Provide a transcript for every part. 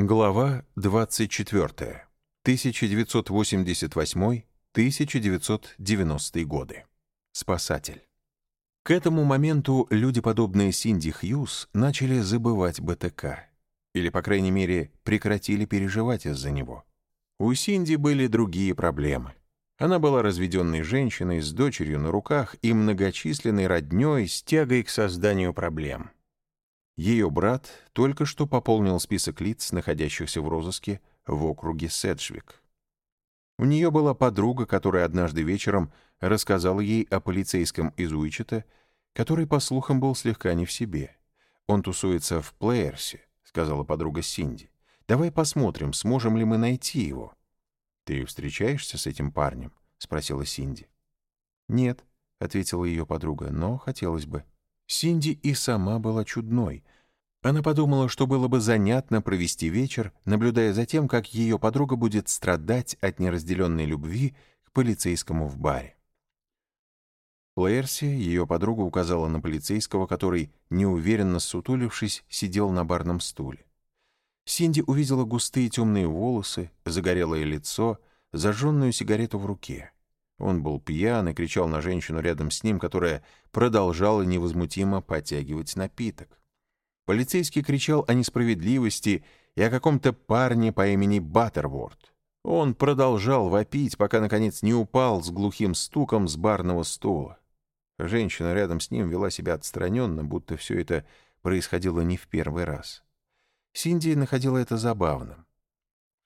Глава 24. 1988-1990 годы. Спасатель. К этому моменту люди, подобные Синди Хьюз, начали забывать БТК. Или, по крайней мере, прекратили переживать из-за него. У Синди были другие проблемы. Она была разведенной женщиной с дочерью на руках и многочисленной роднёй с тягой к созданию проблем — ее брат только что пополнил список лиц, находящихся в розыске в округе Седжвик. У нее была подруга, которая однажды вечером рассказала ей о полицейском из Уичета, который, по слухам, был слегка не в себе. «Он тусуется в Плеерсе», — сказала подруга Синди. «Давай посмотрим, сможем ли мы найти его». «Ты встречаешься с этим парнем?» — спросила Синди. «Нет», — ответила ее подруга, — «но хотелось бы». Синди и сама была чудной. Она подумала, что было бы занятно провести вечер, наблюдая за тем, как ее подруга будет страдать от неразделенной любви к полицейскому в баре. Лэрси, ее подруга, указала на полицейского, который, неуверенно сутулившись, сидел на барном стуле. Синди увидела густые темные волосы, загорелое лицо, зажженную сигарету в руке. Он был пьян и кричал на женщину рядом с ним, которая продолжала невозмутимо подтягивать напиток. Полицейский кричал о несправедливости и о каком-то парне по имени Баттерворд. Он продолжал вопить, пока, наконец, не упал с глухим стуком с барного стула. Женщина рядом с ним вела себя отстраненно, будто все это происходило не в первый раз. Синди находила это забавным.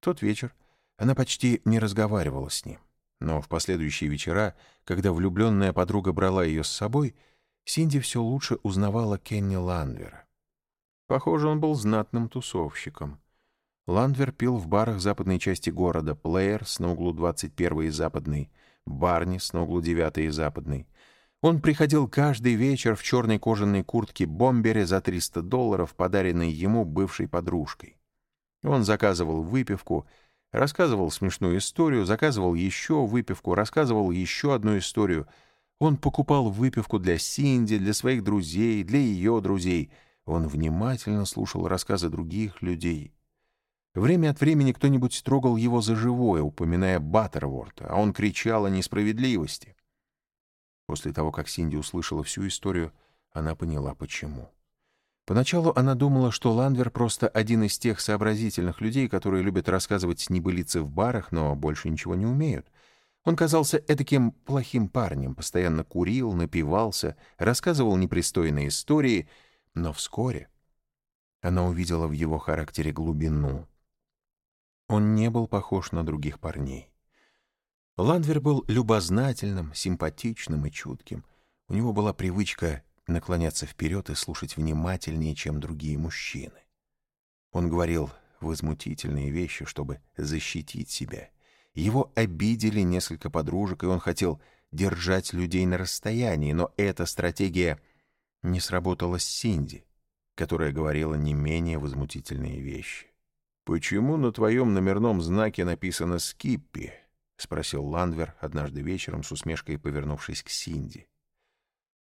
В тот вечер она почти не разговаривала с ним. Но в последующие вечера, когда влюбленная подруга брала ее с собой, Синди все лучше узнавала Кенни Ланвера. Похоже, он был знатным тусовщиком. Ландвер пил в барах западной части города, Плеерс на углу 21 и Западной, Барнис на углу 9 и Западной. Он приходил каждый вечер в черной кожаной куртке бомбере за 300 долларов, подаренной ему бывшей подружкой. Он заказывал выпивку — Рассказывал смешную историю, заказывал еще выпивку, рассказывал еще одну историю. Он покупал выпивку для Синди, для своих друзей, для ее друзей. Он внимательно слушал рассказы других людей. Время от времени кто-нибудь трогал его за живое, упоминая Баттерворта, а он кричал о несправедливости. После того, как Синди услышала всю историю, она поняла, почему. Поначалу она думала, что Ландвер просто один из тех сообразительных людей, которые любят рассказывать небылицы в барах, но больше ничего не умеют. Он казался этаким плохим парнем, постоянно курил, напивался, рассказывал непристойные истории, но вскоре она увидела в его характере глубину. Он не был похож на других парней. Ландвер был любознательным, симпатичным и чутким. У него была привычка наклоняться вперед и слушать внимательнее, чем другие мужчины. Он говорил возмутительные вещи, чтобы защитить себя. Его обидели несколько подружек, и он хотел держать людей на расстоянии, но эта стратегия не сработала с Синди, которая говорила не менее возмутительные вещи. «Почему на твоем номерном знаке написано «Скиппи»?» — спросил Ландвер однажды вечером с усмешкой, повернувшись к Синди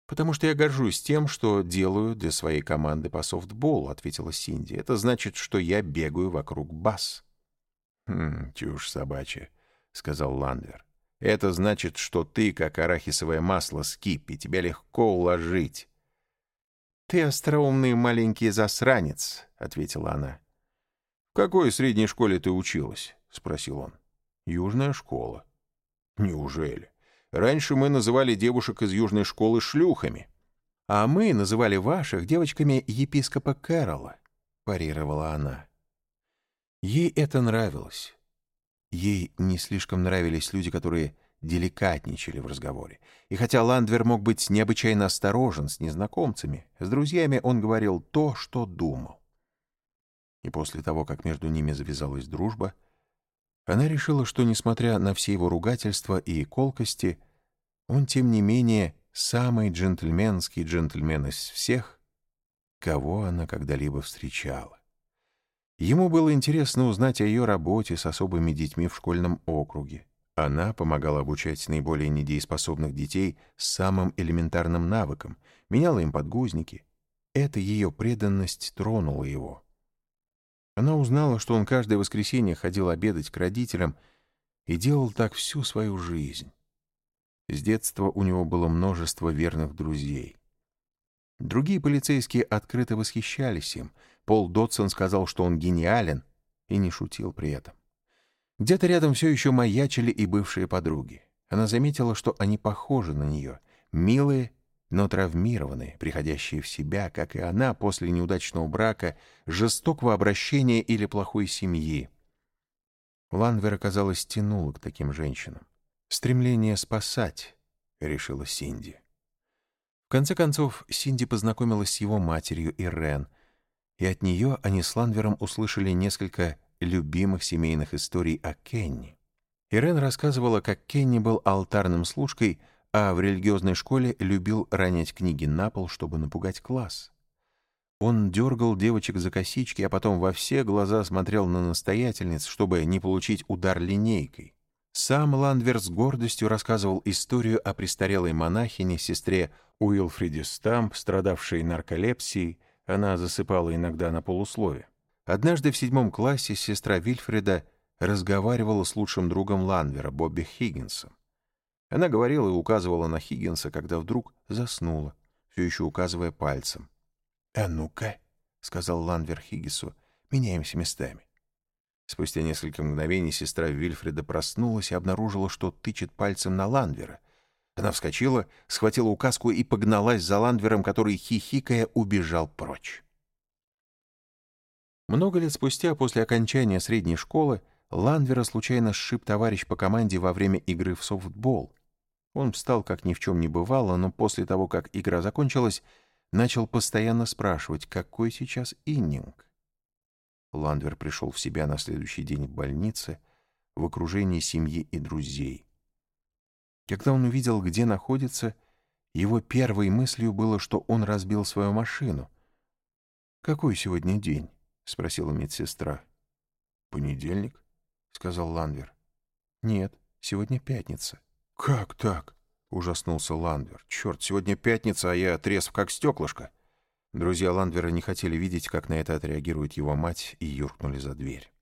потому что я горжусь тем, что делаю для своей команды по софтболу», — ответила Синди. «Это значит, что я бегаю вокруг бас». «Хм, чушь собачья», — сказал Ландвер. «Это значит, что ты, как арахисовое масло Скиппи, тебя легко уложить». «Ты остроумный маленький засранец», — ответила она. «В какой средней школе ты училась?» — спросил он. «Южная школа». «Неужели?» Раньше мы называли девушек из южной школы шлюхами. А мы называли ваших девочками епископа Кэрола, парировала она. Ей это нравилось. Ей не слишком нравились люди, которые деликатничали в разговоре. И хотя Ландвер мог быть необычайно осторожен с незнакомцами, с друзьями он говорил то, что думал. И после того, как между ними завязалась дружба, она решила, что, несмотря на все его ругательства и колкости, он, тем не менее, самый джентльменский джентльмен из всех, кого она когда-либо встречала. Ему было интересно узнать о ее работе с особыми детьми в школьном округе. Она помогала обучать наиболее недееспособных детей самым элементарным навыком, меняла им подгузники. Эта ее преданность тронула его. Она узнала, что он каждое воскресенье ходил обедать к родителям и делал так всю свою жизнь. С детства у него было множество верных друзей. Другие полицейские открыто восхищались им. Пол Дотсон сказал, что он гениален, и не шутил при этом. Где-то рядом все еще маячили и бывшие подруги. Она заметила, что они похожи на нее, милые, но травмированные, приходящие в себя, как и она после неудачного брака, жестокого обращения или плохой семьи. Ланвер, оказалось, тянула к таким женщинам. «Стремление спасать», — решила Синди. В конце концов, Синди познакомилась с его матерью Ирен, и от нее они с Ланвером услышали несколько любимых семейных историй о Кенни. Ирен рассказывала, как Кенни был алтарным служкой, а в религиозной школе любил ронять книги на пол, чтобы напугать класс. Он дергал девочек за косички, а потом во все глаза смотрел на настоятельниц, чтобы не получить удар линейкой. Сам Ландвер с гордостью рассказывал историю о престарелой монахине, сестре Уилфриде Стамп, страдавшей нарколепсией, она засыпала иногда на полуслове. Однажды в седьмом классе сестра Вильфреда разговаривала с лучшим другом Ланвера, Бобби Хиггинсом. Она говорила и указывала на Хиггинса, когда вдруг заснула, все еще указывая пальцем. «А ну-ка», — сказал Ланвер Хиггису, — «меняемся местами». Спустя несколько мгновений сестра Вильфреда проснулась и обнаружила, что тычет пальцем на Ланвера. Она вскочила, схватила указку и погналась за Ланвером, который, хихикая, убежал прочь. Много лет спустя, после окончания средней школы, Ланвера случайно сшиб товарищ по команде во время игры в софтбол. Он встал, как ни в чем не бывало, но после того, как игра закончилась, начал постоянно спрашивать, какой сейчас иннинг. Ландвер пришел в себя на следующий день в больнице в окружении семьи и друзей. Когда он увидел, где находится, его первой мыслью было, что он разбил свою машину. «Какой сегодня день?» — спросила медсестра. «Понедельник», — сказал Ландвер. «Нет, сегодня пятница». «Как так?» — ужаснулся Ландвер. «Черт, сегодня пятница, а я трезв как стеклышко». Друзья Ландвера не хотели видеть, как на это отреагирует его мать, и юркнули за дверь.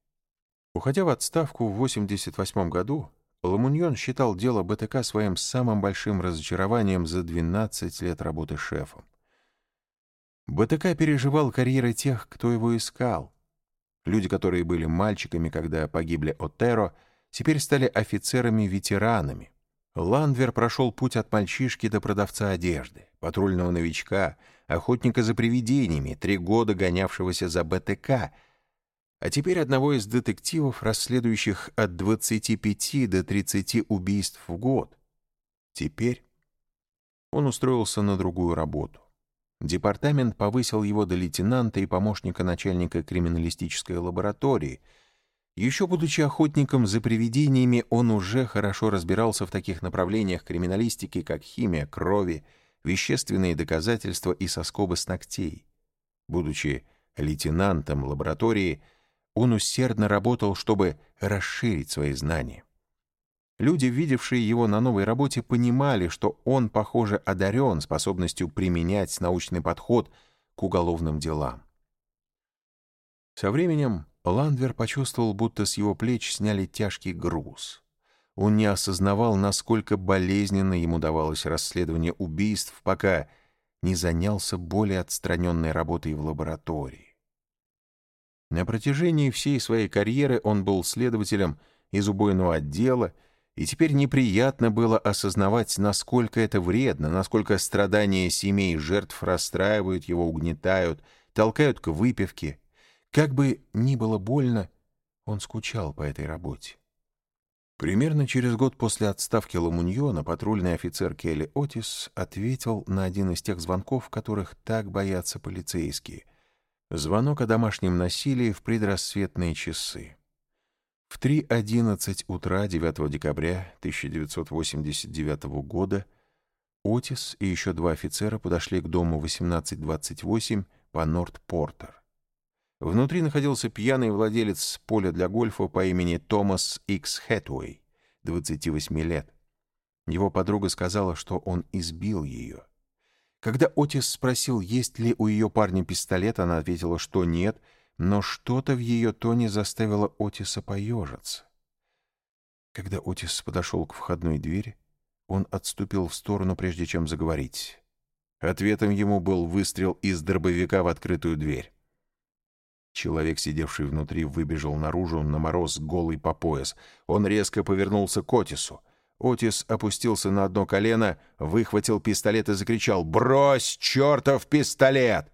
Уходя в отставку в 88 году, Ламуньон считал дело БТК своим самым большим разочарованием за 12 лет работы шефом. БТК переживал карьеры тех, кто его искал. Люди, которые были мальчиками, когда погибли Отеро, теперь стали офицерами-ветеранами. Ландвер прошел путь от мальчишки до продавца одежды, патрульного новичка, охотника за привидениями, три года гонявшегося за БТК, а теперь одного из детективов, расследующих от 25 до 30 убийств в год. Теперь он устроился на другую работу. Департамент повысил его до лейтенанта и помощника начальника криминалистической лаборатории — еще будучи охотником за привидениями, он уже хорошо разбирался в таких направлениях криминалистики, как химия крови, вещественные доказательства и соскобы с ногтей. Будучи лейтенантом лаборатории, он усердно работал, чтобы расширить свои знания. Люди, видевшие его на новой работе, понимали, что он, похоже, одарен способностью применять научный подход к уголовным делам. Со временем Ландвер почувствовал, будто с его плеч сняли тяжкий груз. Он не осознавал, насколько болезненно ему давалось расследование убийств, пока не занялся более отстраненной работой в лаборатории. На протяжении всей своей карьеры он был следователем из убойного отдела, и теперь неприятно было осознавать, насколько это вредно, насколько страдания семей жертв расстраивают его, угнетают, толкают к выпивке, как бы ни было больно, он скучал по этой работе. Примерно через год после отставки Ламуньона патрульный офицер Келли Отис ответил на один из тех звонков, которых так боятся полицейские. Звонок о домашнем насилии в предрассветные часы. В 3.11 утра 9 декабря 1989 года Отис и еще два офицера подошли к дому 1828 по Норт-Портер. Внутри находился пьяный владелец поля для гольфа по имени Томас Икс Хэтуэй, 28 лет. Его подруга сказала, что он избил ее. Когда Отис спросил, есть ли у ее парня пистолет, она ответила, что нет, но что-то в ее тоне заставило Отиса поежиться. Когда Отис подошел к входной двери, он отступил в сторону, прежде чем заговорить. Ответом ему был выстрел из дробовика в открытую дверь. Человек, сидевший внутри, выбежал наружу на мороз голый по пояс. Он резко повернулся к Отису. Отис опустился на одно колено, выхватил пистолет и закричал «Брось, чертов пистолет!»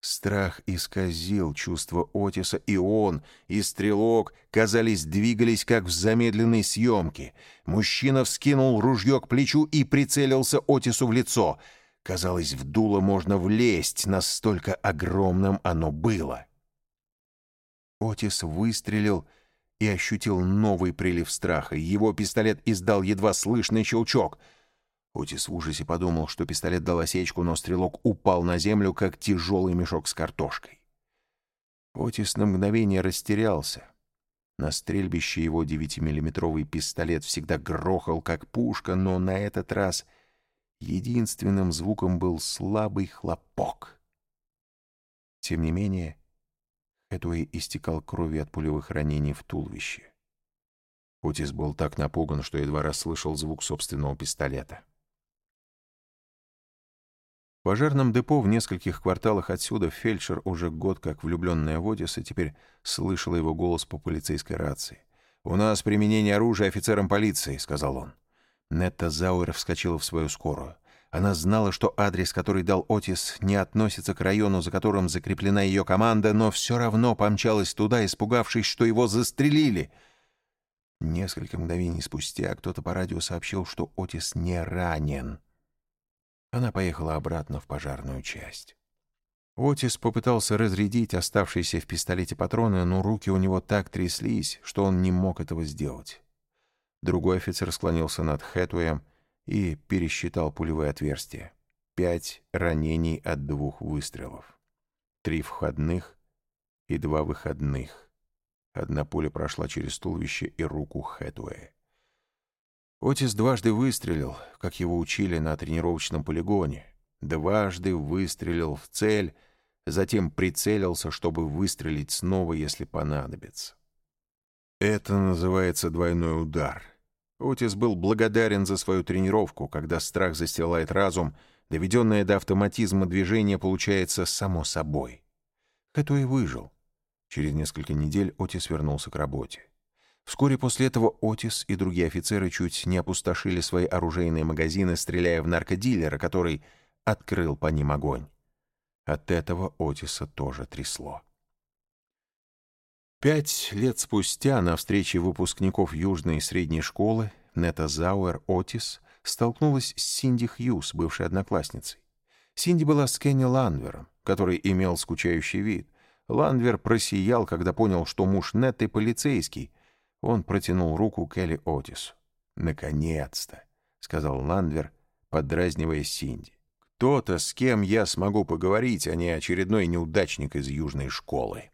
Страх исказил чувство Отиса, и он, и стрелок, казались, двигались, как в замедленной съемке. Мужчина вскинул ружье к плечу и прицелился Отису в лицо. Казалось, в дуло можно влезть, настолько огромным оно было. Отис выстрелил и ощутил новый прилив страха. Его пистолет издал едва слышный щелчок. Отис в ужасе подумал, что пистолет дал осечку, но стрелок упал на землю, как тяжелый мешок с картошкой. Отис на мгновение растерялся. На стрельбище его девятимиллиметровый пистолет всегда грохал, как пушка, но на этот раз единственным звуком был слабый хлопок. Тем не менее, Хэтуэй истекал крови от пулевых ранений в туловище. Отис был так напуган, что едва расслышал звук собственного пистолета. В пожарном депо в нескольких кварталах отсюда фельдшер, уже год как влюбленная в Отиса, теперь слышала его голос по полицейской рации. «У нас применение оружия офицером полиции», — сказал он. Нетта Зауэр вскочила в свою скорую. Она знала, что адрес, который дал Отис, не относится к району, за которым закреплена ее команда, но все равно помчалась туда, испугавшись, что его застрелили. Несколько мгновений спустя кто-то по радио сообщил, что Отис не ранен. Она поехала обратно в пожарную часть. Отис попытался разрядить оставшиеся в пистолете патроны, но руки у него так тряслись, что он не мог этого сделать. Другой офицер склонился над Хэтуэем, и пересчитал пулевые отверстия. Пять ранений от двух выстрелов. Три входных и два выходных. Одна пуля прошла через туловище и руку Хэтуэя. Отис дважды выстрелил, как его учили на тренировочном полигоне. Дважды выстрелил в цель, затем прицелился, чтобы выстрелить снова, если понадобится. Это называется двойной удар. Отис был благодарен за свою тренировку, когда страх застилает разум, доведенное до автоматизма движение получается само собой. Хэту и выжил. Через несколько недель Отис вернулся к работе. Вскоре после этого Отис и другие офицеры чуть не опустошили свои оружейные магазины, стреляя в наркодилера, который открыл по ним огонь. От этого Отиса тоже трясло. Пять лет спустя на встрече выпускников Южной и Средней школы Нета Зауэр Отис столкнулась с Синди Хьюз, бывшей одноклассницей. Синди была с Кенни Ланвером, который имел скучающий вид. Ланвер просиял, когда понял, что муж Нетты полицейский. Он протянул руку Келли Отису. «Наконец-то!» — сказал Ланвер, подразнивая Синди. «Кто-то, с кем я смогу поговорить, а не очередной неудачник из южной школы».